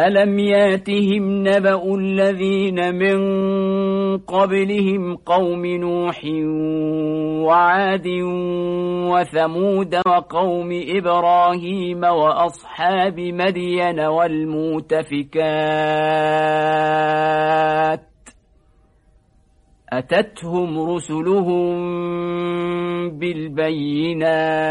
ألم ياتهم نبأ الذين من قبلهم قوم نوح وعاد وثمود وقوم إبراهيم وأصحاب مدين والمؤتفكات أتتهم رسلهم بالبينات